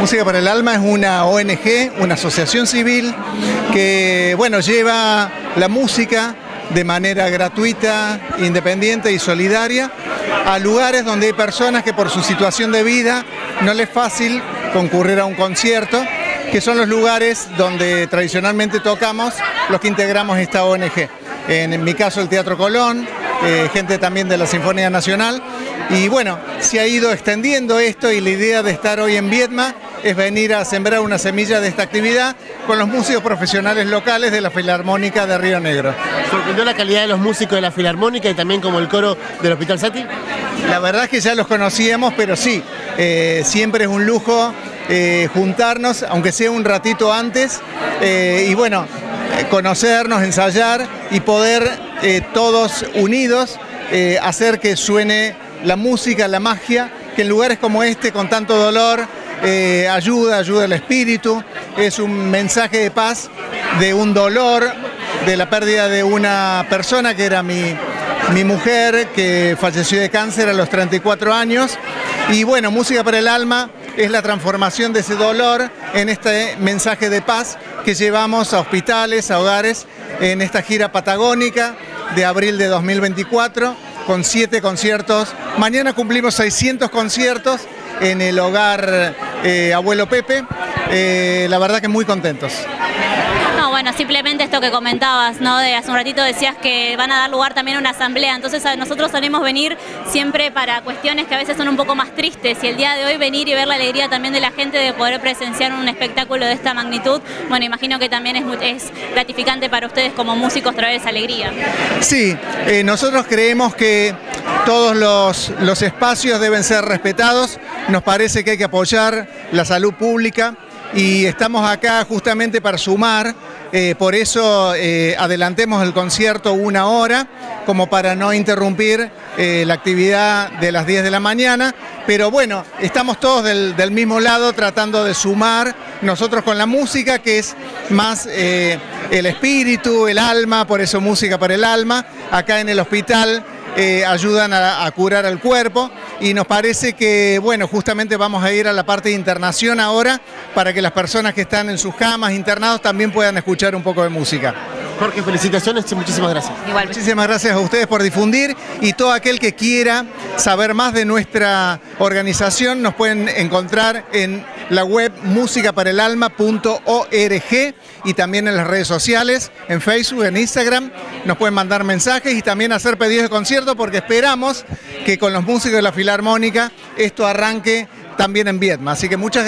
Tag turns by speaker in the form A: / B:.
A: Música para el Alma es una ONG, una asociación civil que bueno, lleva la música de manera gratuita, independiente y solidaria a lugares donde hay personas que por su situación de vida no les es fácil concurrir a un concierto, que son los lugares donde tradicionalmente tocamos los que integramos esta ONG. En mi caso el Teatro Colón, eh, gente también de la Sinfonía Nacional. Y bueno, se ha ido extendiendo esto y la idea de estar hoy en Viedma es venir a sembrar una semilla de esta actividad con los músicos profesionales locales de la Filarmónica de Río Negro.
B: ¿Sorprendió la calidad de los músicos de la Filarmónica y también como el coro del Hospital Sati?
A: La verdad es que ya los conocíamos, pero sí, eh, siempre es un lujo eh, juntarnos, aunque sea un ratito antes, y bueno, conocernos, ensayar y poder eh, todos unidos, eh, hacer que suene la música, la magia, que en lugares como este, con tanto dolor, eh, ayuda, ayuda al espíritu, es un mensaje de paz, de un dolor, de la pérdida de una persona que era mi, mi mujer, que falleció de cáncer a los 34 años. Y bueno, Música para el Alma es la transformación de ese dolor en este mensaje de paz que llevamos a hospitales, a hogares, en esta gira patagónica de abril de 2024, con siete conciertos. Mañana cumplimos 600 conciertos en el hogar eh, Abuelo Pepe. Eh, la verdad que muy contentos
C: simplemente esto que comentabas, ¿no? De hace un ratito decías que van a dar lugar también a una asamblea, entonces nosotros solemos venir siempre para cuestiones que a veces son un poco más tristes y el día de hoy venir y ver la alegría también de la gente de poder presenciar un espectáculo de esta magnitud, bueno, imagino que también es, gratificante para ustedes como músicos traer esa alegría.
A: Sí, eh, nosotros creemos que todos los, los espacios deben ser respetados, nos parece que hay que apoyar la salud pública y estamos acá justamente para sumar eh, por eso eh, adelantemos el concierto una hora, como para no interrumpir eh, la actividad de las 10 de la mañana. Pero bueno, estamos todos del, mismo lado tratando de sumar nosotros con la música, que es más el espíritu, el alma, por eso música para el alma. Acá en el hospital ayudan a, a, curar al cuerpo y nos parece que, bueno, justamente vamos a ir a la parte de internación ahora para que las personas que están en sus camas internados también puedan escuchar un poco de música.
B: Jorge, felicitaciones y muchísimas gracias.
A: Igual. Muchísimas gracias a ustedes por difundir y todo aquel que quiera saber más de nuestra organización nos pueden encontrar en la web musicaparaelalma.org y también en las redes sociales, en Facebook, en Instagram. Nos pueden mandar mensajes y también hacer pedidos de concierto porque esperamos que con los músicos de la Filarmónica esto arranque también en Vietma. Así que muchas gracias.